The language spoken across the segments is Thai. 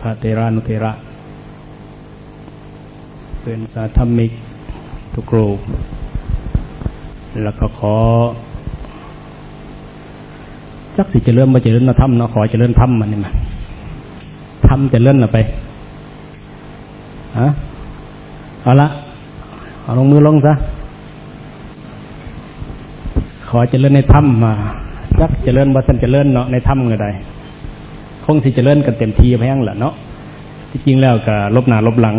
พระเทรานุเทระเป็นสาธมิกทุกรูป แล้วก็ขอ จักสิจะเริ่มมาจะเริ่มมาทำเนาะขอจะเริ่มทำมันนี่มาทำจะเริ่มละไปฮะเอาละเอาลงมือลงซะขอจะเริ่มในถ้ำมาจักจะเริ่มว่าท่านจะเริ่มเนาะในถ้ำก็ได้ คงสิจะเริ่มกันเต็มทีแพงแหละเนาะที่จริงแล้วก็ลบหนาลบหลัง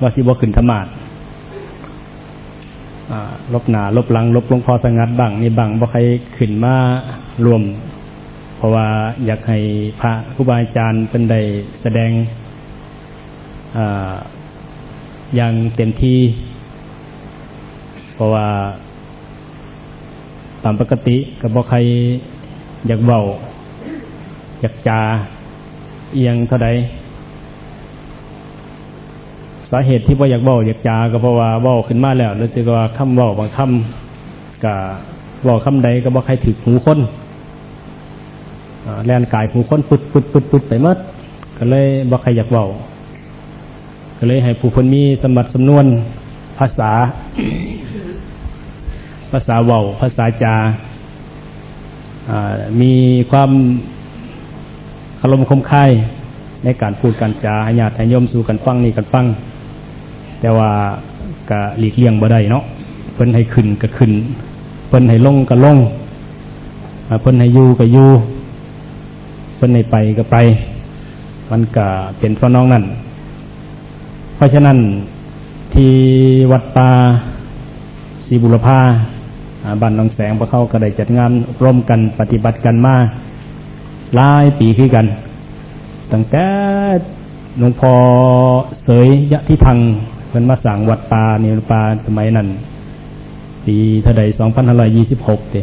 ว่าสิบ่ขึ้นธรรมาลบหนาลบหลัง ลบลงพอสงัดบังนี่บังบ่ใครขึ้นมารวม เพราะว่าอยากให้พระครูบาอาจารย์เป็นได้แสดงอย่างเต็มที่ เพราะว่าตามปกติก็บ่ใครอยากเบา อยากจาเอียงเท่าใดสาเหตุที่ว่าอยากเบาอยากจาก็เพราะว่าเบาขึ้นมาแล้วรู้สึกว่าคำเบาบางคำกับเบาคำใดก็บ่ใครถือหูคนแลนกายหูคนปุดปุดปุดปุดไปมดก็เลยบ่ใครอยากเบาก็เลยให้ผู้คนมีสมบัติสำนวนภาษา ภาษาเบาภาษาจามีความ คารมณ์คมคายในการพูดการจาหญาติหยมสู่กันฟังนี่กันฟัง แต่ว่ากะหลีกเลี่ยงบ่ได้เนาะเพิ่นให้ขึ้นก็ขึ้น เพิ่นให้ลงก็ลงเพิ่นให้อยู่ก็อยู่เพิ่นให้ไปก็ไป มันก็เป็นพระน้องนั่นเพราะฉะนั้นที่วัดป่าศรีบุรพาบ้านนองแสงพระเข้าก็ได้จัดงานร่วมกันปฏิบัติกันมา หลายปีขึ้นกัน ตั้งแต่หลวงพ่อเสยยะที่ทังเพิ่นมาสั่งวัดปานี่ป่าสมัยนั้น ปีท่าใดสองพันห้าร้อยยี่สิบหกเต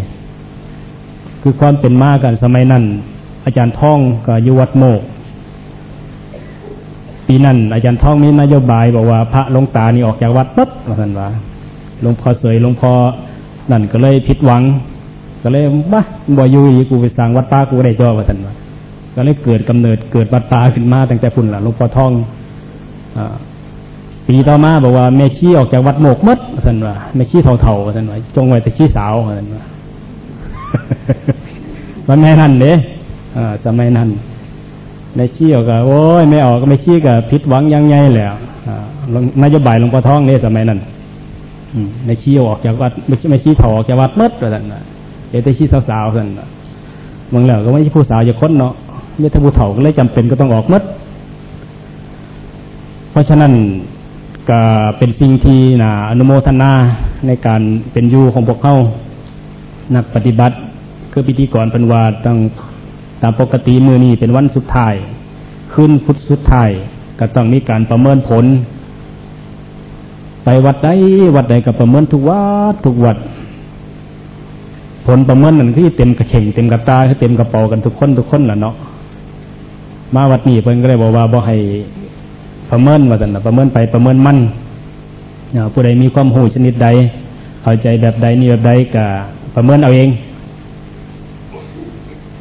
คือความเป็นมากันสมัยนั้น อาจารย์ท่องกับยุวัดโมก ปีนั้น อาจารย์ท่องมีนโยบายบอกว่าพระลงตานี่ออกจากวัดปั๊บว่าท่านว่าหลวงพ่อเสยหลวงพ่อนั่นก็เลยผิดหวัง ก็เลยบ้าบ่อยู่อีกูไปสร้างวัดป่ากูได้จ่อว่าท่านว่าก็เลยเกิดกำเนิดเกิดวัดป่าขึ้นมาตั้งแต่พุ่นละหลวงพ่อทองอปีต่อมาบอกว่าแม่ชี้ออกจากวัดโมกมดท่านว่าแม่ชี้เถ่าๆท่านว่าจงไว้แต่ชี้สาวท่านว่ามันแม่นั่นเด้จะไม่นั่นแม่ชี้ออกก็โอ้ยไม่ออกก็ไม่ชี้ก็ผิดหวังยังไงแล้วนโยบายหลวงพ่อทองเนี่ยสมัยนั้นไม่ชี้ออกจากวัดไม่ไม่ชี้เถ่าออกจากวัดมดท่านว่า เอตชีสาวๆท่านบางแล้วก็ไม่ใช่ผู้สาวจะค้นเนาะไม่ถ้าผู้เฒ่าก็เลยจำเป็นก็ต้องออกมัดเพราะฉะนั้นก็เป็นสิ่งที่นาอนุโมทนาในการเป็นอยู่ของพวกเขานักปฏิบัติ คือพิธีกรเป็นวาตั้งตามปกติมือนี้เป็นวันสุดท้าย ขึ้นพุทธสุดท้ายก็ต้องมีการประเมินผล ไปวัดใดวัดใดก็ประเมินทุกวัดทุกวัด ผลประเมินนั่นที่เต็มกระเข่งเต็มกระตาคือเต็มกระเป๋ากันทุกคนทุกคนแหละเนาะมาวัดนี้เพิ่นก็เลยบอกว่าบ่ให้ประเมินว่าสันนะประเมินไปประเมินมั่นผู้ใดมีความหูชนิดใดเข้าใจแบบใดนี่แบบใดก็ประเมินเอาเอง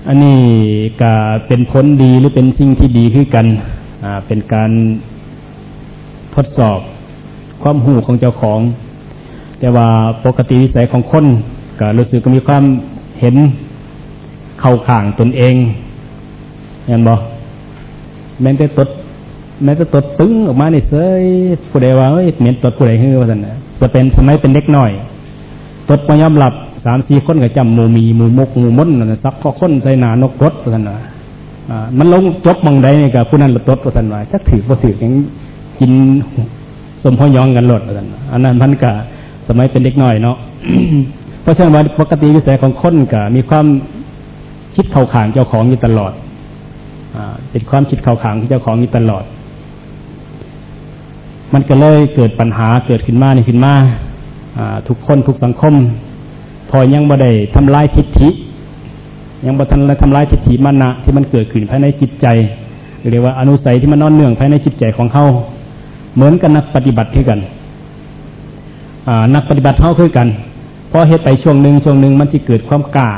อันนี้ก็เป็นผลดีหรือเป็นสิ่งที่ดีขึ้นกันอ่าเป็นการทดสอบความหูของเจ้าของ แต่ว่าปกติวิสัยของคน ก็รู้สึกก็มีความเห็นเข้าข่างตนเองเห็นบ่แม้แต่ตดแม้แต่ตดตึงออกมาในเสยผู้ใดว่าเอ้ยเหม็นตดผู้ใดฮือว่าสันนะจะเป็นสมัยเป็นเด็กหน้อย ตดมายอมหลับสามสี่คนกับจำมูมีมูมกมูมดนะซักข้อคนใส่หนานกตดว่าสันนะมันลงจบมองใดนี่กับผู้นั้นละตดว่าสันว่าจักถือว่าถือยังกินสมพยองกันหลดว่าสันอันนั้นพันกะสมัยเป็นเด็กน้อยเนาะ เพราะฉะนั้นปกติวิสัยของคนก็มีความคิดเข่าขางเจ้าของอยู่ตลอดอเป็นความคิดเข่าขางเจ้าของอยู่ตลอด มันก็เลยเกิดปัญหาเกิดขึ้นมาในขึ้นมาทุกคนทุกสังคม พอยังบ่ได้ทำลายทิฏฐิ ยังบ่ทันทำลายทิฏฐิมานะที่มันเกิดขึ้นภายในจิตใจเรียกว่าอนุสัยที่มันนอนเนื่องภายในจิตใจของเขาเหมือนกันนักปฏิบัติคือกันนักปฏิบัติเขาคือกัน พอเฮ็ดไปช่วงหนึ่งช่วงหนึ่งมันจะเกิดความกล้า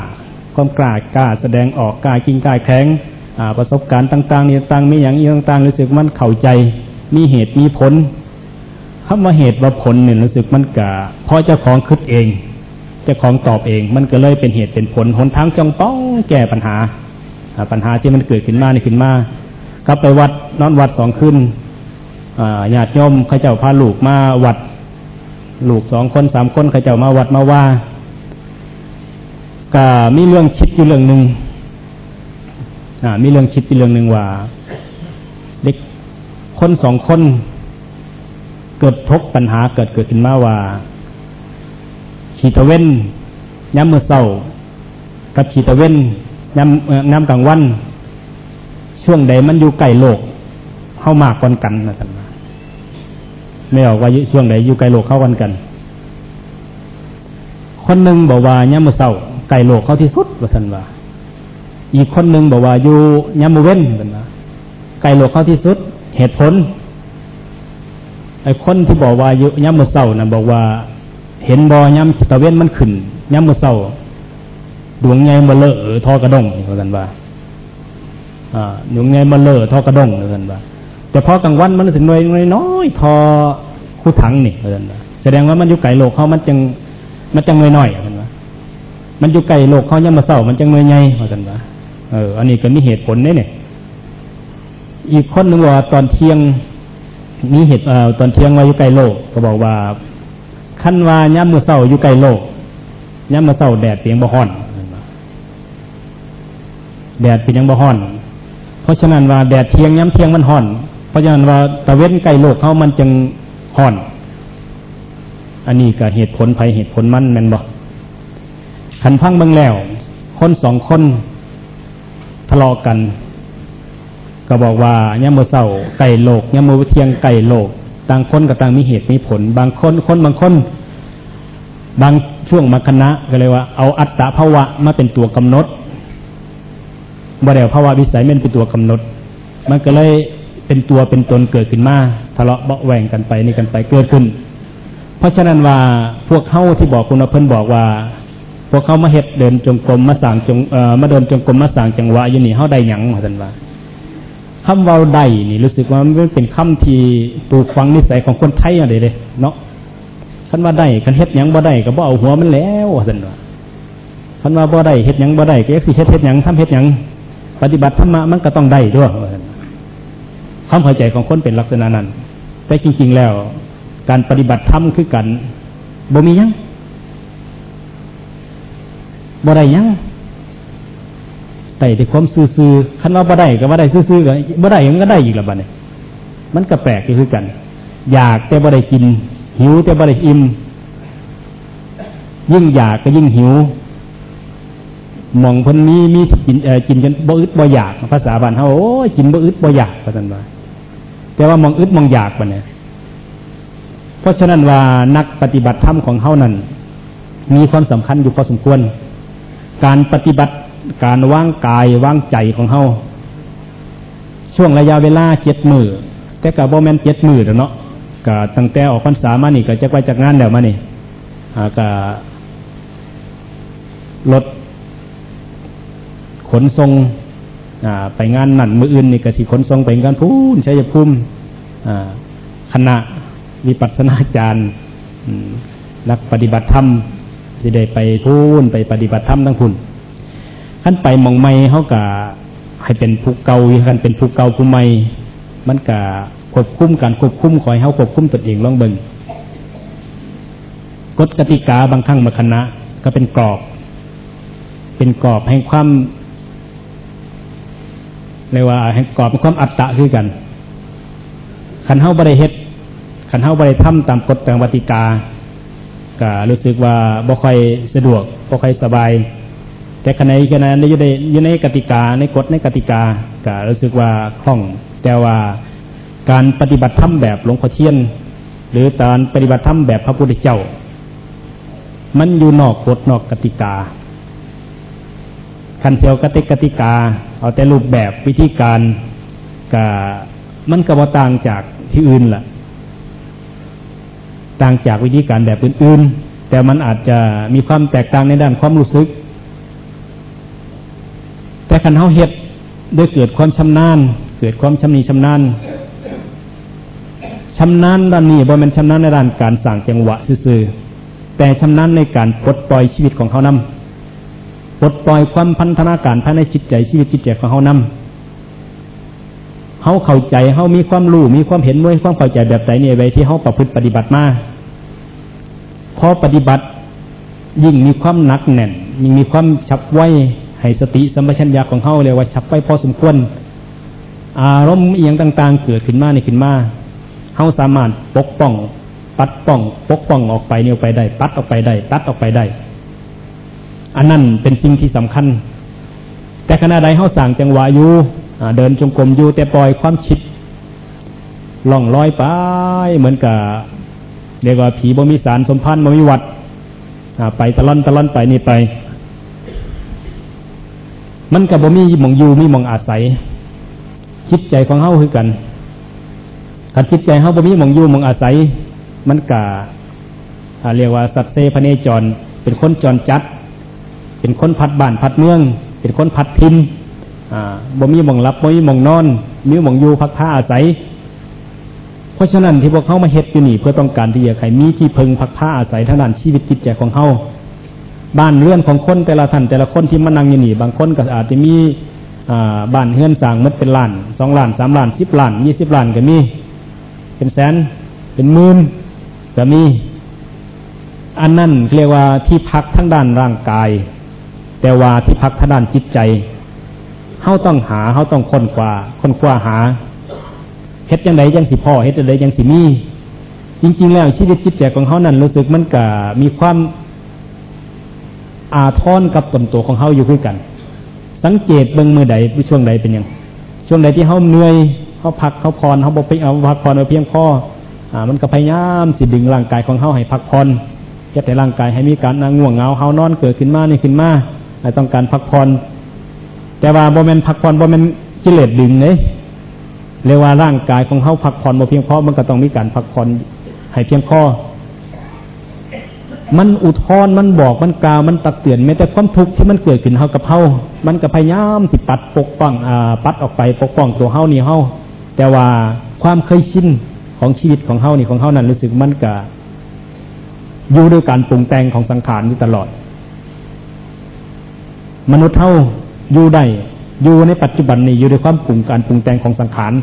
ความกล้ากล้าแสดงออกกล้ากินกล้าแข็งประสบการณ์ต่างๆนี่ต่างมีอย่างนี้ต่างๆรู้สึกมันเข้าใจ มีเหตุมีผลคำว่าเหตุว่าผลเนี่ยรู้สึกมันกะพอเจ้าของคิดเองเจ้าของตอบเอง มันก็เลยเป็นเหตุเป็นผลหนทางจงต้องแก้ปัญหาปัญหาที่มันเกิดขึ้นมานี่ขึ้นมากลับไปวัดนอนวัดสองขึ้นญาติโยมข้าเจ้าพาลูกมาวัด ลูกสองคนสามคนข้าเจ้ามาวัดมาว่าก็มีเรื่องคิดอยู่เรื่องหนึ่งมีเรื่องคิดอยู่เรื่องหนึ่งว่า เด็กคนสองคน เกิดทบปัญหาเกิดเกิดขึ้นมาว่าขีตะเว้นย้ำมือเศร้ากับขีตะเว้นย้ำย้ำกลางวัน ช่วงใดมันอยู่ใกลโลกเข้ามากกว่ากันนะท่าน ไม่ออกว่าช่วงใดอยู่ใกลโลกเข้ากันกัน คนหนึ่งบอกว่าย้ำมือเศร้าไก่โลกเขาที่สุดว่าท่านว่า อีกคนหนึ่งบอกว่าอยู่ย้ำมือเว้นท่านว่าไก่โลกเขาที่สุด เหตุผลไอ้คนที่บอกว่าอยู่ย้ำมือเศร้านะบอกว่า เห็นบอย้ำตะเว้นมันขึ้นย้ำมือเศร้าดวงไงมาเลอะทอกระดงว่าท่านว่าดวงไงมาเลอะทอกระดงว่าท่านว่าแต่พอกลางวันมันถึงหน่วยน้อยทอ คู่ถังนี่ว่าท่านว่าแสดงว่ามันอยู่ไก่โลกเขามันจังมันจังหน่วยน้อยว่าท่านว่ามันอยู่ไก่โลกเขาย้ำมาเศร้ามันจังหน่วยใหญ่ว่าท่านว่าเออ อันนี้ก็มีเหตุผลเนี่ยอีกคนหนึ่งว่าตอนเที่ยงมีเหตุเอ่อตอนเที่ยงว่าอยู่ไก่โลก ก็บอกว่าขั้นว่าย้ำมือเศร้าอยู่ไกลโลกย้ำมือเศร้าแดดเปียงบ่ฮ้อนแดดเป็นยังบ่ฮ้อน เพราะฉะนั้นว่าแดดเทียงย้ำเทียงมันฮ้อน เพราะฉะนั้นว่าตะเว้นไกลโลกเขามันจึง ฮ้อน อันนี้ก็เหตุผลภัยเหตุผลมันแม่นบ่ขันพังเบิ่งแล้ว คนสองคนทะเลาะกัน ก็บอกว่าย่ำมือเศร้าไก่โลกย่ำมือเทียงไก่โลกต่างคนกับต่างมีเหตุมีผล บางคนคนบางคน บางช่วงมาคณะก็เลยว่า เอาอัตตะภาวะมาเป็นตัวกำหนดบ่ได้ภาวะวิสัยมันเป็นตัวกำหนด มันก็เลย เป็นตัวเป็นตนเกิดขึ้นมาทะเลาะเบาแหวงกันไปนี่กันไปเกิดขึ้น เพราะฉะนั้นว่าพวกเข้าที่บอกคุณเพิ่นบอกว่า พวกเขามาเฮ็ดเดินจงกรมมาสั่งจงเอ่อมาเดินจงกรมมาสั่งจังหวะอยู่นี่เฮาได้หยังว่าซั่นว่าคำว่าได้นี่รู้สึกว่ามันเป็นคำที่ปลูกฝังนิสัยของคนไทยอะไรเลยเนาะคันว่าได้คันเฮ็ดยังบ่ได้ก็บ่เอาหัวมันแล้วสั่นว่าคันว่าบ่ได้เฮ็ดยังบ่ได้ก็สิเฮ็ดเฮ็ดยังทำเฮ็ดยังปฏิบัติธรรมะมันก็ต้องได้ด้วย ความเข้าใจของคนเป็นลักษณะนั้น แต่จริง ๆ แล้ว การปฏิบัติธรรมคือกันบ่มียังบ่ได้ยังไต่ด้วยความซื่อๆคันว่าบ่ได้ก็บ่ได้ซื่อๆก็บ่ได้ยังก็ได้อีกละบัดนี้มันก็แปลกคือกัน อยากแต่บ่ได้กิน หิวแต่บ่ได้อิ่มยิ่งอยากก็ยิ่งหิวมองคนนี้มีกินเอ่อกินจนบ่อึดบ่อยาก ภาษาบ้านเฮาโอ้กินบ่อึดบ่อยากว่าซั่น แต่ว่ามองอึดมองอยากบัดนี้เพราะฉะนั้นว่านักปฏิบัติธรรมของเฮานั้น มีความสำคัญอยู่พอสมควร การปฏิบัติการว่างกายว่างใจของเฮาช่วงระยะเวลาเจ็ดมือแต่กับโบแมนเจ็ดมือเนาะก็ตั้งแต่ออกพรรษามานี่ก็จะไปจากงานแล้วมานี่ก็รถขนทรง ไปงานนั่นมืออื่นนี่ก็สิขนทรงไปงานพูนชัยภูมิคณะวิปัสสนาจารย์นักปฏิบัติธรรมที่ได้ไปพูนไปปฏิบัติธรรมทั้งคุณขั้นไปมองไม่เขากะให้เป็นผู้เก่ากันเป็นผู้เก่าผู้ใหม่มันกะควบคุมการควบคุมคอยเขาควบคุมตนเองลองเบิงกฎกติกาบางครั้งบาคณะ ก็เป็นกรอบ เป็นกรอบให้ความ เรียกว่าให้กรอบความอัตตะคือกันขันเท้าบริเฮ็ดขันเท้าบริทำตามกฎตามกติกาก็รู้สึกว่าบ่ค่อยสะดวกบ่ค่อยสบาย แต่ขณะนี้ขณะนี้อยู่ในอยู่ในกติกาในกฎในกติกาก็รู้สึกว่าคล่อง แต่ว่าการปฏิบัติธรรมแบบหลวงพ่อเทียน หรือการปฏิบัติธรรมแบบพระพุทธเจ้า มันอยู่นอกกฎนอกกติกา คันเซียวกติกติกา เอาแต่รูปแบบวิธีการกะมันก็บ่ต่างจากที่อื่นล่ะ ต่างจากวิธีการแบบอื่นๆ แต่มันอาจจะมีความแตกต่างในด้านความรู้สึก แต่คันเฮาเฮ็ดด้วยเกิดความชำนาญ เกิดความชำนิชำนาญชำนาญด้านนี้บ่เป็นชำนาญในด้านการสั่งจังหวะซื่อแต่ชำนาญในการปลดปล่อยชีวิตของเขานำ ปลดปล่อยความพันธนาการภายในจิตใจชีวิตจิตใจของเขานำเขาเข้าใจเขามีความรู้มีความเห็นด้วยความเข้าใจแบบไหนเนี่ยไว้ที่เขาประพฤติปฏิบัติมาพอปฏิบัติยิ่งมีความหนักแน่นยิ่งมีความฉับไวให้สติสัมปชัญญะของเขาเลยว่าฉับไวพอสมควร อารมณ์เอียงต่าง ๆ เกิดขึ้นมาในขึ้นมาเขาสามารถปกป้อง ปัดป้อง ปกป้องออกไปเนี่ยวไปได้ ปัดออกไปได้ ตัดออกไปได้ อันนั้นเป็นสิ่งที่สำคัญ แต่ขณะใดเขาสั่งจังหวะอยู่เดินจงกรมอยู่แต่ปล่อยความคิดล่องลอยไปเหมือนกับเรียกว่าผีบ่มีสารสมพันธ์บ่มีวัดไปตะล่อนตะล่อนไปนี่ไป มันกับบ่มีมองอยู่มีมองอาศัยคิดใจของเฮาคือกันถ้าจิตใจเฮาบ่มีมองอยู่มองอาศัย มันกะเรียกว่าสัตว์เซพเนจร เป็นคนจรจัด เป็นคนพัดบ้านพัดเมือง เป็นคนพัดทินบ่มีมองรับบ่มีมองนอนมีมองอยู่พักผ้าอาศัย เพราะฉะนั้นที่พวกเขามาเฮ็ดอยู่นี่เพื่อต้องการที่จะให้มีที่พึงพักผ้าอาศัยทางด้านชีวิตจิตใจของเขาบ้านเรือนของคนแต่ละท่านแต่ละคนที่มานั่งอยู่นี่บางคนก็อาจจะมีบ้านเฮือนสร้างมัดเป็นล้านสองล้านสามล้านสิบล้านยี่สิบล้านก็มี เป็นแสนเป็นหมื่นก็มี อันนั้นเรียกว่าที่พักทั้งด้านร่างกาย แต่ว่าที่พักทางด้านจิตใจเขาต้องหาเขาต้องค้นคว้าค้นคว้าหาเฮ็ดยังไงยังสิพ่อเฮ็ดยังไงยังสิมีจริง ๆ แล้วชีวิตจิตใจของเขานั้นรู้สึกมันกะมีความอาทรกับตนตัวของเขาอยู่ด้วยกัน สังเกตเบื้องมือใดช่วงใดเป็นยังช่วงใดที่เขาเหนื่อยเขาพักเขาพรเขาบอกไปเอาพักพรเอาเพียงพออ่ามันก็พยายามสิดึงร่างกายของเขาให้พักผ่อนแค่แต่ร่างกายให้มีการง่วงเหงาเขานอนเกิดขึ้นมานี่ขึ้นมา ต้องการพักผ่อนแต่ว่าโมเมนพักผ่อนโมเมนกิเลสดึงเลยเรียกว่าร่างกายของเขาพักผ่อนบ่เพียงพอมันก็ต้องมีการพักผ่อนให้เพียงพอมันอุทธรมันบอกมันกล่าวมันตักเตือนแม้แต่ความทุกข์ที่มันเกิดขึ้นเขากับเขามันก็พยายามที่ปัดปกป้องอ่าปัดออกไปปกป้องตัวเขานี่เขาแต่ว่าความเคยชินของชีวิตของเขานี่ของเขานั้นรู้สึกมันก็อยู่ด้วยการปรุงแต่งของสังขารอยู่ตลอด มนุษย์เท่าอยู่ได้อยู่ในปัจจุบันนี้อยู่ในความปรุงการปรุงแต่งของสังขาร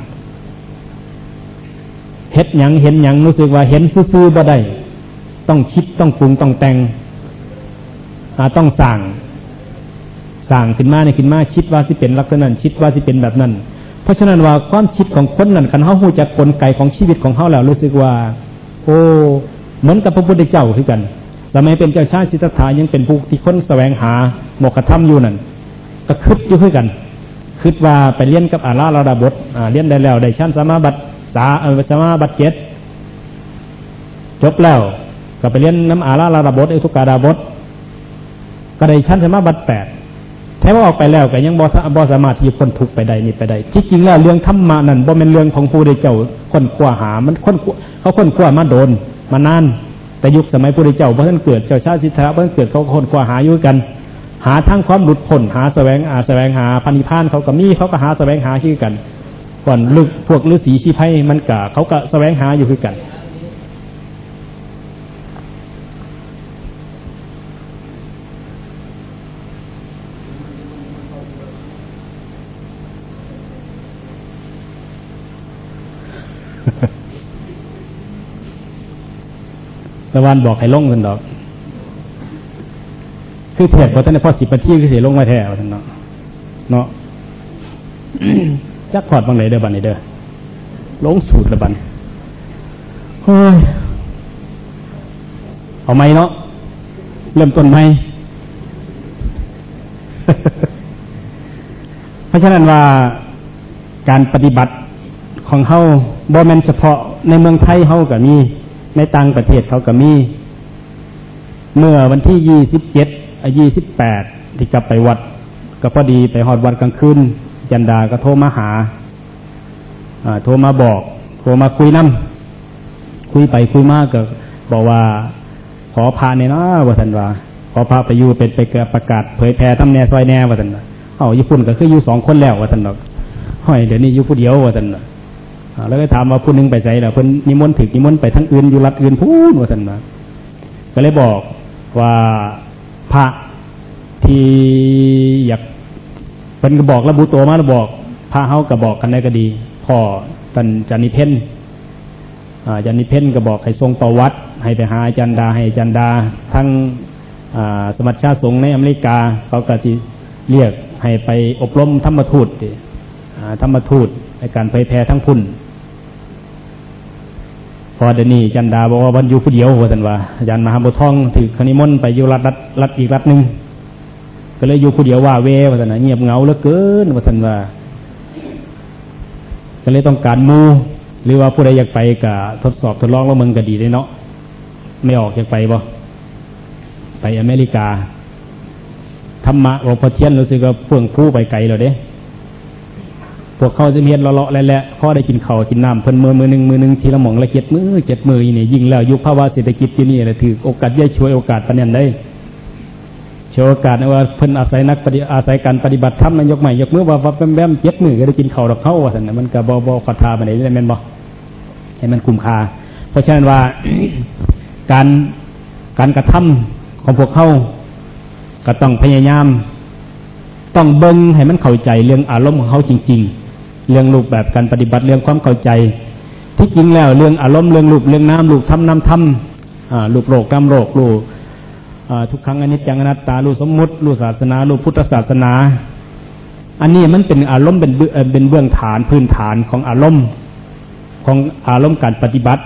เห็นยังเห็นยังรู้สึกว่าเห็นซื่อๆบ่ได้ ต้องคิดต้องปรุงต้องแต่งต้องสั่งสั่งขึ้นมาในขึ้นมาคิดว่าสิเป็นลักษณะนั้นคิดว่าสิเป็นแบบนั้น เพราะฉะนั้นว่าความคิดของคนนั้นคันเขาหูจากกลไกของชีวิตของเขาแล้วรู้สึกว่า โอ้เหมือนกับพระพุทธเจ้าคือกัน สมัยเป็นเจ้าชายสิทธัตถายังเป็นผู้ที่ค้นแสวงหาหมกขธรรมอยู่นั่นก็คึดอยู่ด้วยกันคิดว่าไปเรียนกับอาลาลาดาบทเรียนได้แล้วได้ชั้นสมาบัติสาสมาบัติเจ็ดจบแล้ว ก็ไปเรียนน้ำอาลาลาดาบทเอทุกาดาบทก็ได้ชั้นสมาบัติแปดแท้ว่าออกไปแล้วก็ยังบอบอสามารถที่คนทุกไปได้นี่ไปได้ที่จริงแล้วเรื่องธรรมะนั่นบ่เป็นเรื่องของผู้ใดเจ้าคนขว้าหามันคนเขาคนขว้ามาโดนมานาน แต่ยุคสมัยผู้ใดเจ้าเพราะท่านเกิดเจ้าชาติสิทธะเพราะท่านเกิดเขาคนขว้าหาอยู่กัน หาทั้งความหลุดพ้นหาแสวงอาแสวงหาพันิพานเขาก็มีเขาก็หาแสวงหาชื่อกัน ก่อนลึกพวกฤาษีชีไพมันกะเขาก็แสวงหาอยู่คือกัน ตะวันบอกให้ลงกันดอก คือเทศพอท่านพอสิบนาทีคือเสียลงมาแท้ท่านเนาะเนาะจักพอดบางไหนเด้อบันไหนเด้อลงสูตรละบันเฮ้ยเอาไหมเนาะเริ่มต้นไหมเพราะฉะนั้นว่าการปฏิบัติของเขาบอแมนเฉพาะในเมืองไทยเขาก็มี ในต่างประเทศเขาก็มี เมื่อวันที่ยี่สิบเจ็ดอายุสิบแปดที่กลับไปวัด ก็พอดีไปหอดวัดกลางคืนยันดาก็โทรมาหาโทรมาบอก โทรมาคุยน้ำคุยไปคุยมากก็บอกว่า ขอพาเนี่ยนะว่าสันวาขอพาไปอยู่เป็นไปเกิดประกาศเผยแพร่ทำแน่ซอยแน่ว่าสันวาเอาญี่ปุ่นก็คืออยู่สองคนแล้วว่าท่านดอกห้อยเดี๋ยวนี้อยู่ผู้เดียวว่าท่า แล้วก็ถามว่าผู้นึงไปใจแล้วเพิ่นนิมนต์ถึกนิมนต์ไปทั้งอื่นอยู่รัฐอื่นพูดว่าท่านก็เลยบอกว่าพระที่อยากเป็นก็บอกระบุตัวมาแล้วบอกพระเฮาก็บอกกันได้ก็ดีพ่อท่านจันนิเพนอาจารย์นิเพนก็บอกให้ทรงประวัติ ให้ไปหาอาจารย์ดาให้อาจารย์ดา ทั้งสมัชชาสงฆ์ในอเมริกา เขาก็ที่เรียกให้ไปอบรมธรรมทูตธรรมทูตในการเผยแพร่ทั้งพุ่น พอเดนี่จันดาบอกว่าวันอยู่ผู้เดียวหัวสันว่าอาจารย์มหาบุตรทองถือคณิมนต์ไปอยู่รัฐรัฐรัฐอีกรัฐหนึ่งก็เลยอยู่ผู้เดียวว่าเวว่าสันเงียบเงาเหลือเกินว่าสันว่า ก็เลยต้องการมูหรือว่าผู้ใดอยากไปกับทดสอบทดลองว่ามึงก็ดีได้เนาะไม่ออกอยากไปบ่ไปอเมริกาธรรมะหลวงพ่อเทียนรู้สึกว่าเฟื่องผู้ไปไกลแล้วเด้ วกเขาจะเมียนเลาะๆแหละพ่อได้กินเขากินน้ำเพิ่นมือมือหนึ่งมือหนึ่งทีละหม่องละเจ็ดมือเจ็ดมือนี่ยิงแล้วยุคภาวะเศรษฐกิจที่นี่แหละถือโอกาสย่อยช่วยโอกาสปัญญาได้โชว์โอกาสว่าเพิ่นอาศัยนักปฏิอาศัยการปฏิบัติธรรมนยกใหม่ยกมือว่าแบมเจ็ดมือก็ได้กินเขาดอกเขาว่าสันมันก็บอบอคาถาไปไหนได้แม่นบ่ให้มันคุ้มค่าเพราะฉะนั้นว่าการการกระทำของพวกเขาก็ต้องพยายาม ต้องเบิ้งให้มันเข้าใจเรื่องอารมณ์ของเขาจริง ๆ เรื่องรูปแบบการปฏิบัติเรื่องความเข้าใจ ที่จริงแล้วเรื่องอารมณ์เรื่องรูปเรื่องน้ำรูปทำน้ำทำรูปโรคกรรมโรครูทุกครั้งอนิจจังอนัตตารูสมมติรูศาสนารูพุทธศาสนา อันนี้มันเป็นอารมณ์เป็นเป็นเบื้องฐานพื้นฐานของอารมณ์ของอารมณ์การปฏิบัติ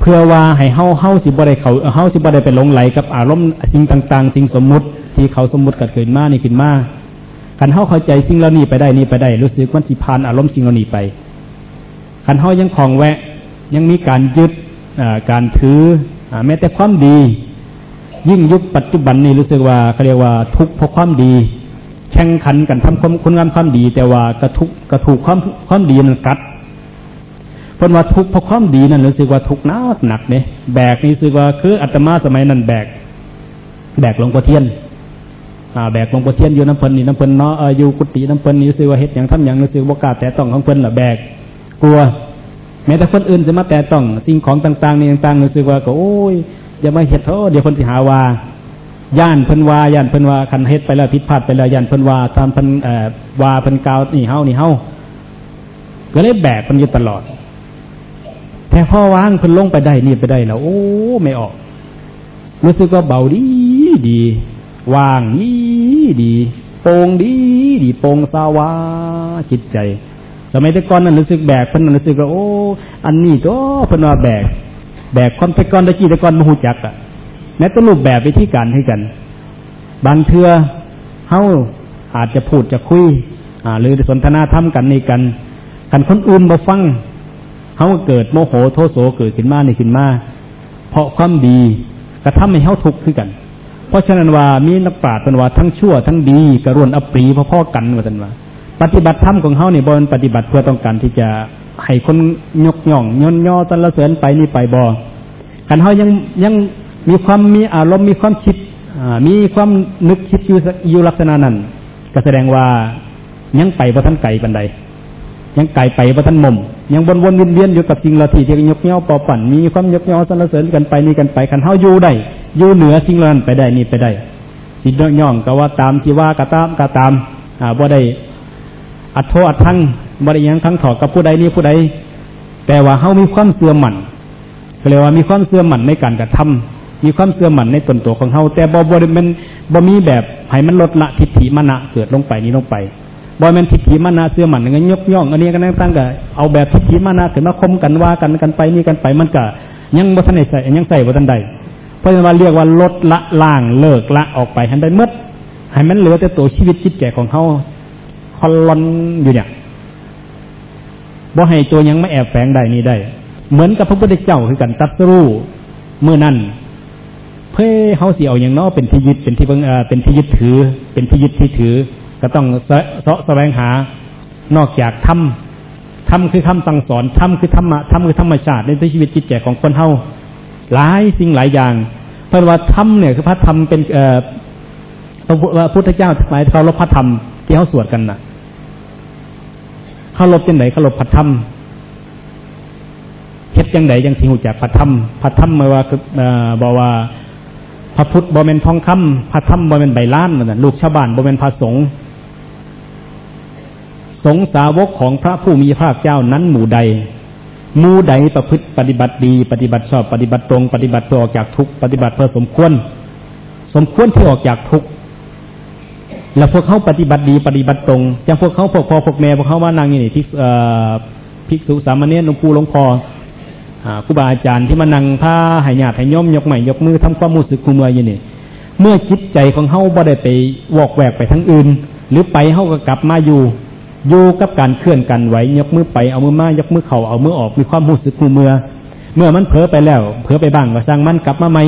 เพื่อว่าให้เฮาเฮาสิบ่ได้เขาเฮาสิบ่ได้ไปหลงไหลกับอารมณ์สิ่งต่าง ๆ สิ่งสมมุติที่เขาสมมุติกัดเกิดมานี่ขึ้นมา คันเฮาเข้าใจสิ่งเหล่านี้ไปได้นี่ไปได้ รู้สึกมันสิผ่านอารมณ์สิ่งเหล่านี้ไปคันเฮายังคลองแวะ ยังมีการยึดการถือแม้แต่ความดี ยิ่งยุคปัจจุบันนี้รู้สึกว่าเขาเรียกว่าทุกข์เพราะความดี แข่งขันกันทำความคุณงามความดี แต่ว่ากระทุกกระถูกความความดีนั้นกัดเพราะว่าทุกข์เพราะความดีนั่นรู้สึกว่าทุกข์นักหนักเนี่ยแบกนี่รู้สึกว่าคืออัตมาสมัยนั้นแบก แบกหลวงพ่อเทียน แบกหลวงพ่อเทียนอยู่น้ำเพลินนี่น้ำเพลินเนาะอยู่กุฏิน้ำเพลินนี่รู้สึกว่าเฮ็ดอย่างทำอย่างรู้สึกว่ากาแต่ต้องของเพลินละแบกกลัว แม้แต่คนอื่นจะมาแต่ต้องสิ่งของต่างๆนี่ต่างๆรู้สึกว่าก็โอ้ยอย่ามาเฮ็ดเถอะเดี๋ยวคนสิหาว่าย่านเพิ่นว่าย่านเพิ่นว่าคันเฮ็ดไปแล้วผิดพลาดไปแล้วย่านเพิ่นว่าทำเพิ่นเอ่อว่าเพิ่นกาวนี่เฮานี่เฮาก็เลยแบกมันอยู่ตลอดแต่พ่อว่างเพิ่นลงไปได้นี่ไปได้แล้วโอ้ไม่ออกรู้สึกว่าเบาดีดี วางดีดีโปร่งดีดีโปร่งสาวาจิตใจสมัยแต่ก่อนนั้นรู้สึกแบกเพิ่นรู้สึกว่าโอ้อันนี้ก็เพิ่นว่าแบก แบกความแต่ก่อนตะกี้แต่ก่อนมหูจักอะแม้ตัวรูปแบบไปที่การให้กัน บางเทือเฮาอาจจะพูดจะคุย อ่า หรือสนทนาธรรมกันนี่กันกันคนอื่นมาฟังเขาเกิดโมโหโทโสเกิดขึ้นมาในขึ้นมาเพราะความดีกระทำให้เขาทุกข์ขึ้นกัน เพราะฉะนั้นว่ามีนักปราชญ์เป็นว่าทั้งชั่วทั้งดีกระรวนอปรีพ่อๆกันว่าท่านว่า ปฏิบัติธรรมของเขาเนี่ยบนปฏิบัติเพื่อต้องการที่จะให้คนยกย่องย่นย่อสรรเสริญไปนี่ไปบอกันเขายังยังมีความมีอารมณ์มีความคิดมีความนึกคิดอยู่อยู่ลักษณะนั้นก็แสดงว่ายังไปพระท่านไก่ปันใดยังไก่ไปพระท่านมุมยังวนวนเวียนเวียนอยู่กับสิ่งละทีที่ยกย้าปอปั่นมีความยกย้าสรรเสริญกันไปนี่กันไปขันเท้าอยู่ได้ อยู่เหนือสิ่งนั้นไปได้นี่ไปได้สิดย่องก็ว่าตามที่ว่ากระตามกระตามอ่าบ่ได้อัดโทษอัดทั้งบ่ได้ยังทั้งถอดกับผู้ใดนี่ผู้ใดแต่ว่าเขามีความเสื่อมหมั่นก็เลยว่ามีความเสื่อมหมั่นในการกระทำมีความเสื่อมหมั่นในตนตัวของเขาแต่บ่บ่มันบ่มีแบบให้มันลดละทิฏฐิมณะเกิดลงไปนี้ลงไปบอยมันทิฏฐิมานาเสื่อมหมันเงินยกย่อง อันนี้กันตั้งก็เอาแบบทิฏฐิมานาขึ้นมาคมกันว่ากันกันไปนี่กันไปมันก็ยังบ่ทันได้ใส่ยังใส่บ่ทันใด เพราะฉะนั้นว่าเรียกว่าลดละล่างเลิกละออกไปให้ได้เมื่อให้มันเหลือแต่ตัวชีวิตจิตใจของเขาคอลอนอยู่เนี่ยบ่ให้ตัวยังไม่แอบแฝงได้นี่ได้ เหมือนกับพระพุทธเจ้าคือกันตัดสู้เมื่อนั้นเพื่อเขาเสียเอาอย่างน้อเป็นที่ยึดเป็นที่เบิ่งเป็นที่ยึดถือ เป็นที่ยึดที่ถือ ก็ต้องเสาะแสวงหานอกจากทำทำคือคำสั่งสอนทำคือธรรมะทำคือธรรมชาติในชีวิตจิตใจของคนเฮา หลายสิ่งหลายอย่างเพราะว่าธรรมเนี่ยคือพระธรรมเป็นเอ่อพระพุทธเจ้าหมายเคารพพระธรรมที่เขาสวดกันน่ะเคารพจังไหนเคารพพระธรรมเฮ็ดจังไดยังสิหูจักพระธรรมพระธรรมมาว่าบอกว่า พระพุทธบ่แม่นทองคำพระธรรมบ่แม่นใบล้านนั่นลูกชาวบ้านบ่แม่นพระสงฆ์สงสาวกของพระผู้มีพระเจ้านั้นหมู่ใด มูใดประพฤติปฏิบัติดี ปฏิบัติชอบปฏิบัติตรง ปฏิบัติเพื่อออกจากทุกปฏิบัติเพื่อสมควร สมควรที่ออกจากทุกแล้วพวกเขาปฏิบัติดีปฏิบัติตรงอย่างพวกเขาพวกพ่อพวกแม่พวกเขาว่านางนี่ที่ภิกษุสามเณรหลวงปู่หลวงพ่อครูบาอาจารย์ที่มานั่งผ้าหายหยาดหายย่อมยกใหม่ยกมือทำความมูสึกคูเมื่อยี่นี่เมื่อจิตใจของเขาบ่ได้ไปวอกแวกไปทั้งอื่น หรือไปเขาก็กลับมาอยู่ อยู่กับการเคลื่อนกันไหวยกมือไปเอามือมายกมือเข่าเอามือออกมีความมูสึกคูเมื่อ เมื่อมันเผลอไปแล้วเผลอไปบ้างก็สร้างมันกลับมาใหม่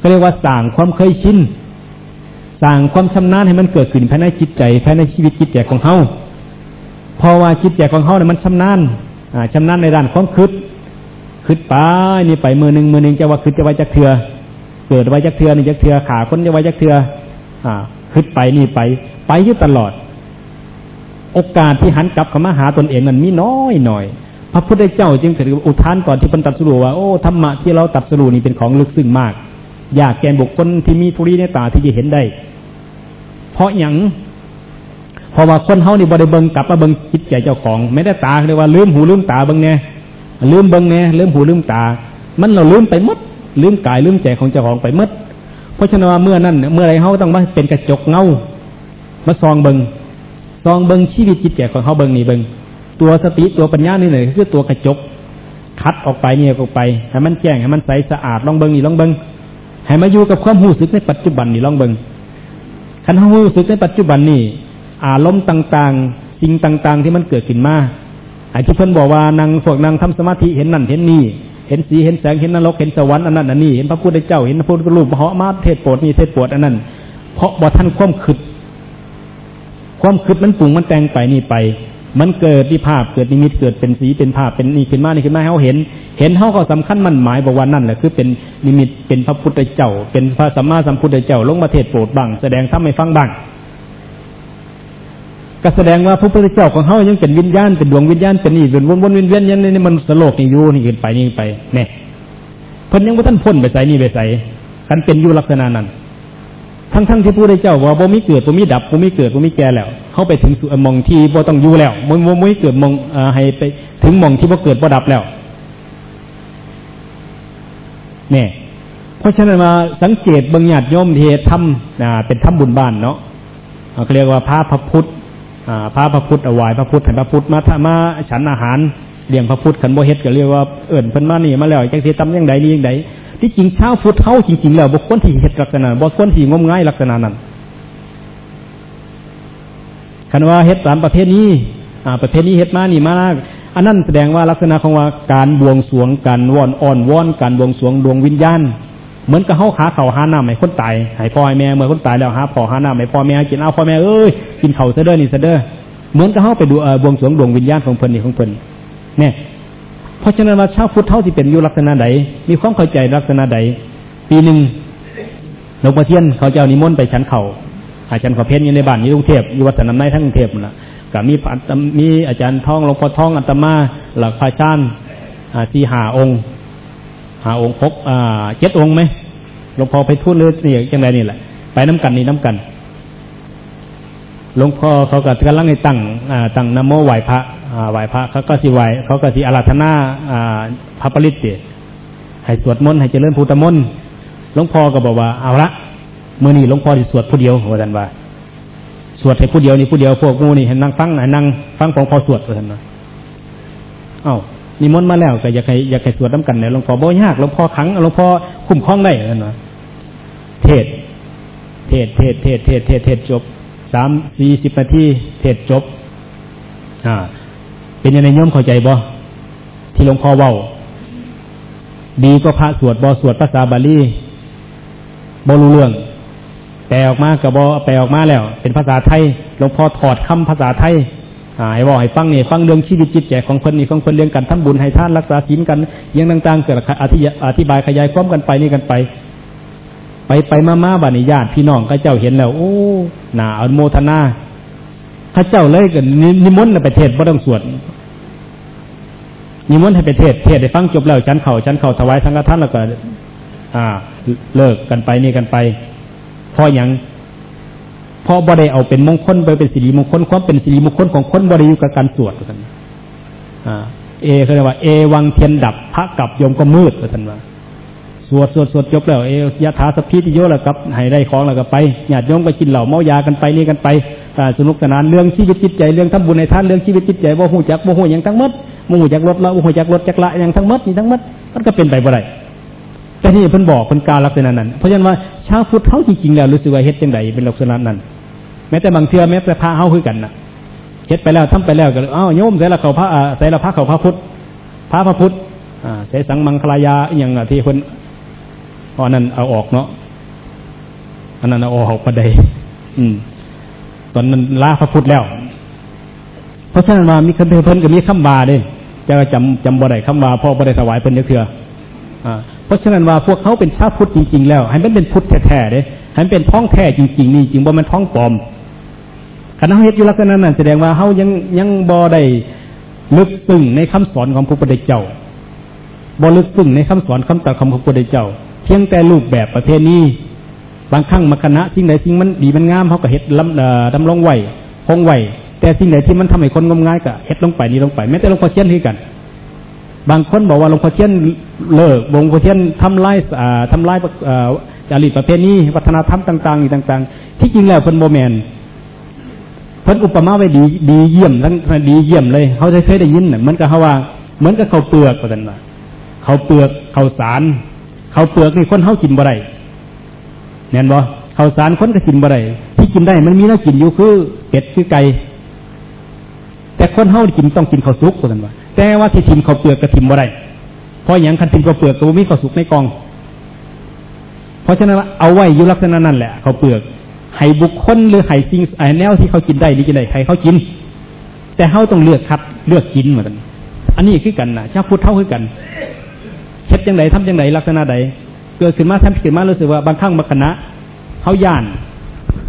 ก็เรียกว่าสั่งความเคยชินสั่งความชำนาญให้มันเกิดขึ้นภายในจิตใจภายในชีวิตจิตใจของเขาเพราะว่าจิตใจของเขาเนี่ยมันชำนาญชำนาญในด้านความคิดคิดไปนี่ไปมือหนึ่งมือหนึ่งจะว่าคิดจะไว้จักเถื่อเกิดไว้จักเถื่อนี่จักเถื่อขาคนจะไว้จักเถื่ออ่าคิดไปนี่ไป ไปยึดตลอด โอกาสที่หันกลับเข้ามาหาตนเองนั้นมีน้อยหน่อย พระพุทธเจ้าจึงถืออุทานก่อนที่บรรตัดสรุว่าโอ้ธรรมะที่เราตัดสรุนี่เป็นของลึกซึ้งมาก อยากแกนบุคคลที่มีทุรีในตาที่จะเห็นได้ เพราะอย่างเพราะว่าคนเฮานี่บริเบิงกลับมาเบิงจิตใจเจ้าของ ไม่ได้ตาเรียกว่าลืมหูลืมตาเบิงเนี่ยลืมเบิงเนี่ยลืมหูลืมตา มันเราลืมไปมดลืมกายลืมใจของเจ้าของไปมดเพราะฉะนั้นเมื่อนั้นเมื่อไรเขาต้องมาเป็นกระจกเงามาซองเบิง ซองเบิงชีวิตจิตใจของเขาเบิงนี่เบิงตัวสติตัวปัญญานี่เลยคือตัวกระจก คัดออกไปเนี่ยออกไปให้มันแจ้งให้มันใสสะอาดลองเบิงนี่ลองเบิงให้มาอยู่กับความหูสึกในปัจจุบันนี่ลองเบิงคันหูสึกในปัจจุบันนี่อารมณ์ต่างๆ สิ่งต่างๆ ที่มันเกิดขึ้นมาไอ้ที่เพิ่นบอกว่านางพวกนางทำสมาธิเห็นนั่นเห็นนี่เห็นสีเห็นแสงเห็นนรกเห็นสวรรค์อันนั้นอันนี้เห็นพระพุทธเจ้าเห็นพระพุทธรูปเหาะมาเทศโปรดนี่เทศโปรดอันนั้น เพราะบ่ท่านความคิด ความคิดมันปรุงมันแต่งไปนี่ไป มันเกิดที่ภาพเกิดนิมิตเกิดเป็นสีเป็นภาพเป็นนี่ขึ้นมานี่ขึ้นมาเขาเห็น เห็นเขาก็สำคัญมันหมายบอกว่านั่นแหละคือเป็นนิมิตเป็นพระพุทธเจ้า เป็นพระสัมมาสัมพุทธเจ้าลงมาเทศโปรดบังแสดงทำให้ฟังบังก็แสดงว่าพระพุทธเจ้าของเขายังเป็นวิญญาณเป็นดวงวิญญาณเป็นนี่เป็นวนวนวิญญาณยังนี่มันสโลกนี่อยู่นี่ขึ้นไปนี่ไปเนี่ยเพิ่นยังว่าท่านพ้นไปใส่นี่ไปใส่คันเป็นอยู่ลักษณะนั้น ทั้งทั้งที่พระพุทธเจ้าว่าบ่มีเกิดบ่มีดับบ่มีเกิดบ่มีแก่แล้วเขาไปถึงสุมองที่บ่ต้องอยู่แล้วบ่บ่มีเกิดมองให้ไปถึงมองที่บ่เกิดบ่ดับแล้วเนี่ยเพราะฉะนั้นมาสังเกตบางญาติโยมเทศทำเป็นทำบุญบ้านเนาะเขาเรียกว่าพระพระพุทธพระพระพุทธอวายพระพุทธให้พระพุทธมาถ้ามาฉันอาหารเลี้ยงพระพุทธขันโบเฮ็ดก็เรียกว่าเอิ่นเพิ่นมานี่มาแล้วจังสิตำยังไดนี่ยังได ที่จริงชาวพุทธเท่าจริง ๆ แล้วบุคคลที่เฮ็ดลักษณะบุคคลที่งมง่ายลักษณะนั้นคันว่าเฮ็ดสามประเภทนี้อ่า ประเภทนี้เฮ็ดมานี่มาอันนั้นแสดงว่าลักษณะของว่าการบวงสวงการวอนอ่อนวอนการบวงสวงดวงวิญญาณเหมือนกับเขาขาเข่าหาน้ำให้คนตายให้พ่อให้แม่เมื่อคนตายแล้วหาพ่อหาน้ำให้พ่อแม่กินเอาพ่อแม่เอ้ยกินเข่าเสด็จนี่เสด็จเหมือนกับเขาไปดูบวงสวงดวงวิญญาณของเพิ่นนี่ของเพิ่นเนี่ย เพราะฉะนั้นว่าชาวพุทธเท่าที่เป็นอยู่ลักษณะใดมีความเข้าใจลักษณะใด ปีหนึ่งหลวงพ่อเทียนเขาเจ้านิมนต์ไปชั้นเขาอาจารย์ขอเพชรอยู่ในบ้านอยู่กรุงเทพอยู่วัดสนามในทั้งกรุงเทพนะกับมีมีอาจารย์ท่องหลวงพ่อท่องอัตมาหลักพระชานที่หาองค์หาองค์พกเจ็ดองค์ไหมหลวงพ่อไปทูดเลยนี่ยังไงนี่แหละ ไปน้ำกันนี่น้ำกัน หลวงพ่อเขาก็กำลังให้ตั้งตั้งนโมไหวพระไหวพระเขาก็สิไหวเขาก็สิอาราธนาพระปริตเตให้สวดมนต์ให้เจริญพุทธมนต์หลวงพ่อก็บอกว่าเอาละเมื่อนี้หลวงพ่อจะสวดผู้เดียวว่าท่านว่า สวดให้ผู้เดียวนี่ผู้เดียวพวกงูนี่เห็นนั่งฟังนั่งฟังของพอสวดว่าท่านว่าเอ้านิมนต์มาแล้วก็อยากให้อยากให้สวดน้ำกันเนี่ยหลวงพ่อบ่ยากหลวงพ่อขังหลวงพ่อคุ้มคล้องได้ท่านว่าเทศเทศเทศเทศเทศเทศเทศจบ สามสี่สิบนาทีเทศจบ อ่า เป็นยังไงโยมเข้าใจบ่ที่หลวงพ่อเว้า ดีก็พระสวดบอสวดภาษาบาลีบอรู้เรื่องแปลออกมากับบอแปลออกมาแล้ว เป็นภาษาไทยหลวงพ่อถอดคำภาษาไทยให้บอกให้ฟังนี่ฟังเรื่องชีวิตจิตใจของคนนี่ของคนเรื่องกันทำบุญให้ท่านรักษาศีลกันยังต่างๆเกิดอธิบายขยายความกันไปนี่กันไป ไปไปมามาบันิญาติพี่น้องข้าเจ้าเห็นแล้ว โอ้หนาอนโมทนาข้าเจ้าเลยกันนิมนต์ไปเทศบ่ต้องสวดนิมนต์ให้ไปเทศเทศได้ฟังจบแล้วชั้นเข่าชั้นเข่าถวายสังฆทานแล้วก็อ่า เลิกกันไปนี่กันไปพออย่างพอบ่ได้เอาเป็นมงคลไปเป็นสิริมงคลความเป็นสิริมงคลของคนบ่ได้อยู่กับการสวดกันอ่าเอเขาเรียกว่า เอวังเทียนดับพระกับโยมก็มืดกันว่า สวดสวดสวดจบแล้วเอยะถาสพิติโยแล้วกับให้ได้ของแล้วก็ไปญาติโยมก็กินเหล้าเมายากันไปนี่กันไปสนุกสนานเรื่องชีวิตจิตใจเรื่องทำบุญในท่านเรื่องชีวิตจิตใจบ่หูจักบ่หูอย่างทั้งหมดบ่หูจักรถละบ่หูจักรถจักละอย่างทั้งหมดนี่ทั้งหมดมันก็เป็นไปบ่ได้แต่นี่เพิ่นบอกเพิ่นการลักษณะนั้น เพราะฉะนั้นว่าชาวพุทธเฮาจริงๆแล้วรู้สึกว่าเฮ็ดจังไดเป็นลักษณะนั้น แม้แต่บางเทื่อแม้แต่พระเฮาคือกันน่ะเฮ็ดไปแล้วทำไปแล้วก็อ้าวโยมใส่ละเขาพระใส่ละพระเขาพระพุทธพระพระพุทธอ่าใส่สังมังคลายาอย่างที่เพิ่น พราะนั้นเอาออกเนาะอันนั้นเอาออกประเดยอืม ตอนนั้นลาพระพุทธแล้ว เพราะฉะนั้นว่ามีคำเพิ่นก็มีคำบาเด้จะจำจำบ่ได้คำบาพ่อบ่ได้ถวายเพิ่นเถื่ออ่าเพราะฉะนั้นว่าพวกเขาเป็นชาพุทธจริง ๆ แล้ว ให้มันเป็นพุทธแท้ๆเด้ให้มันเป็นท้องแท้จริง ๆ นี่จริงบ่มันท้องปลอมคณะเฮ็ดอยู่ลักษณะนั้นแสดงว่าเฮายังยังบ่ได้ลึกซึ้งในคำสอนของพระพุทธเจ้าบ่ลึกซึ้งในคำสอนคำตรัสของพระพุทธเจ้า พียงแต่รูปแบบประเภทนี้บางครั้งมาคณะสิ่งใดสิ่งมันดีมันงามเขาก็เฮ็ดลำดำลงไหวคงไหวแต่สิ่งใดที่มันทำให้คนงมงายก็เฮ็ดลงไปนี่ลงไปแม้แต่หลวงพ่อเชียนที่กัน บางคนบอกว่าหลวงพ่อเชียนเลิกหลวงพ่อเชียนทำลายทำลายจารีตประเภทนี้วัฒนธรรมต่างๆอีกต่าง ๆ ที่จริงแล้วเพิ่นโมแมนเพิ่นอุปมาไว้ดีดีเยี่ยมทั้งดีเยี่ยมเลยเขาเคยได้ยินเหมือนกับเขาว่าเหมือนกับเขาเปลือกประเด็นว่าเขาเปลือกเขาสาร เขาเปลือกนี่คนเขากินบ่ได้เน่นบ่เขาสารคนก็กินบ่ได้ที่กินได้มันมีน่ากินอยู่คือเป็ดคือไก่แต่คนเขากินต้องกินข้าวสุกคนนั้นว่า แต่ว่าที่ทิมเขาเปลือกก็ทิมบ่ได้เพราะอย่างคันทิมเขาเปลือกก็มีข้าวสุกในกอง เพราะฉะนั้นเอาไว้อยู่ลักษณะนั่นแหละเขาเปลือกให้บุคคลหรือให้สิ่งไอ้แนวที่เขากินได้หรือกินได้ใครเขากิน แต่เขาต้องเลือกคัดเลือกกินเหมือนกันอันนี้คือกันนะชาพุทธเท่าคือกัน เฮ็ดยังไงทำยังไงลักษณะใดเกิดขึ้นมาทำขึ้นมารู้สึกว่าบางครั้งบางคณะเขาย่าน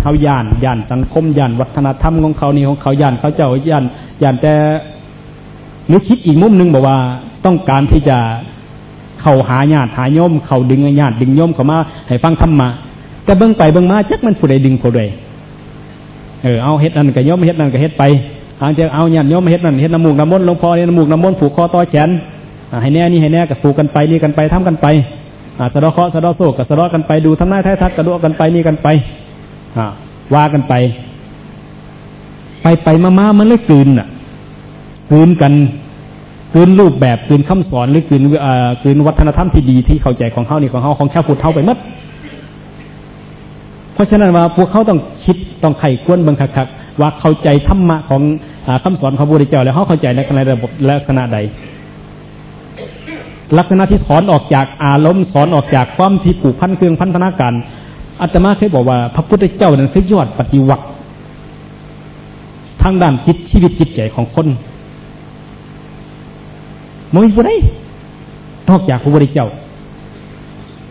เขาย่านย่านสังคมย่านวัฒนธรรมของเขานี่ของเขาย่านเขาเจ้าย่านย่านแต่นึกคิดอีกมุมหนึ่งบอกว่าต้องการที่จะเข้าหาญาติหาโยมเขาดึงญาติดึงโยมเข้ามาให้ฟังธรรมะแต่เบื้องไปเบื้องมาจักมันผู้ใดดึงผู้ใดเออเอาเฮ็ดนั่นกับโยมเฮ็ดนั่นกับเฮ็ดไปหางจะเอาญาติโยมเฮ็ดนั่นเฮ็ดน้ำมูกน้ำมนต์หลวงพ่อเนี่ยน้ำมูกน้ำมนต์ผูกคอต่อแขน ให้แน่นี่ให้แน่กับผูกันไปนี่กันไปทำกันไปสะดอเคาะสะดอโศกกับสะดอกันไปดูทำหน้าท้ายทักกระโดดกันไปนี่กันไปว่ากันไป ไปไปมามามันเลยกลืนอะกลืนกันกลืนรูปแบบกลืนคำสอนหรือกลืนกลืนวัฒนธรรมที่ดีที่เข้าใจของเขานี่ของเขาของชาวพุทธเขาไปมัดเพราะฉะนั้นว่าพวกเขาต้องคิดต้องไข่กวนบังคับว่าเข้าใจธรรมะของคำสอนของพระพุทธเจ้าแล้วเขาเข้าใจในระบบลักษณะใด ลักษณะที่ถอนออกจากอารมณ์ถอนออกจากความที่ผูกพันเครื่องพันธนาการอาตมาเคยบอกว่า พระพุทธเจ้านั้นคือยอดปฏิวัติทางด้านจิตชีวิตจิตใจของคนมันมีผู้ใดนอกจากพระพุทธเจ้า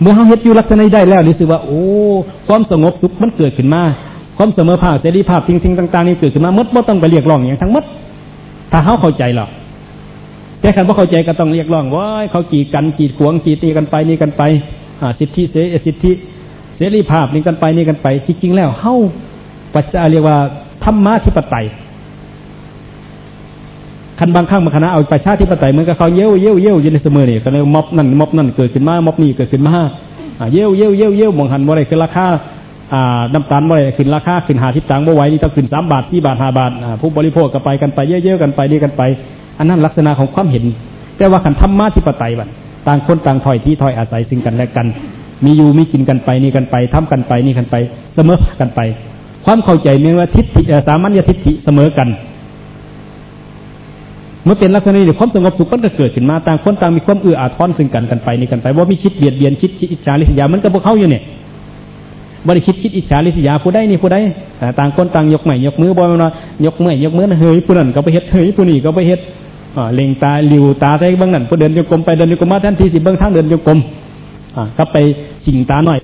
เมื่อเขาเฮ็ดอยู่ลักษณะได้แล้วรู้สึกว่า โอ้ ความสงบสุขมันเกิดขึ้นมา ความเสมอภาคเสรีภาพสิ่งๆต่างๆนี่เกิดขึ้นมามดไม่ต้องไปเรียกร้องอย่างทั้งมดถ้าเขาเข้าใจหรอ แต่คันว่าเข้าใจก็ต้องเรียกร้องว่าเขากีดกันกีดขวงกีดตีกันไปนี่กันไปสิทธิเสสิทธิเสรีภาพนี่กันไปนี่กันไปที่จริงแล้วเฮ้าปัจจัยเรียกว่าธรรมะทิปไตยคันบางครั้งบางคณะเอาประชาธิปไตยเหมือนกับเขาเย้ยวเย้ยวเย้ยวอยู่ในเสมอนี่ก็เลยม็อบนั่นม็อบนั่นเกิดขึ้นมาม็อบนี่เกิดขึ้นมาเย้ยวเย้ยวเย้ยวเย้ยวมองหันบ่ได้คือราคาอ่าน้ำตาลบ่ได้ขึ้นราคาขึ้นหาทิพตังบ่ไหวนี่ต้องขึ้นสามบาทที่บาทห้าบาทผู้บริโภคก็ไปกันไปเยอะๆกันไปนี่กันไป อันนั้นลักษณะของความเห็น แต่ว่าขันธรรมะที่ปไตยบันต่างคนต่างถอยที่ถอยอาศัยซึ่งกันและกัน มีอยู่มีกินกันไปนี่กันไปทำกันไปนี่กันไป เสมอกันไป ความเข้าใจเมื่อว่าทิฏฐิสามัญญทิฏฐิเสมอกัน เมื่อเป็นลักษณะนี้ความสงบสุขก็จะเกิดขึ้นมาต่างคนต่างมีความเอื้ออาทรซึ่งกันกันไปนี่กันไปว่ามีคิดเบียดเบียนคิดอิจฉาริษยามันก็พวกเขาอยู่เนี่ยบริคิดคิดอิจฉาริษยาผู้ได้นี่ผู้ได้ต่างคนต่างยกใหม่ยกมือบอยมายกเมื่อยยกมือเฮ้ยผู้นั้นก็ไปเฮ็ดเฮ้ยผู้นี้ก็ไปเฮ็ด เล็งตาหลิวตาได้บ้างนั่นพอเดินโยกลมไปเดินโยกลมมาแทนที่สิเบื้องทางเดินโยกลมก็ไปจิงตาหน่อย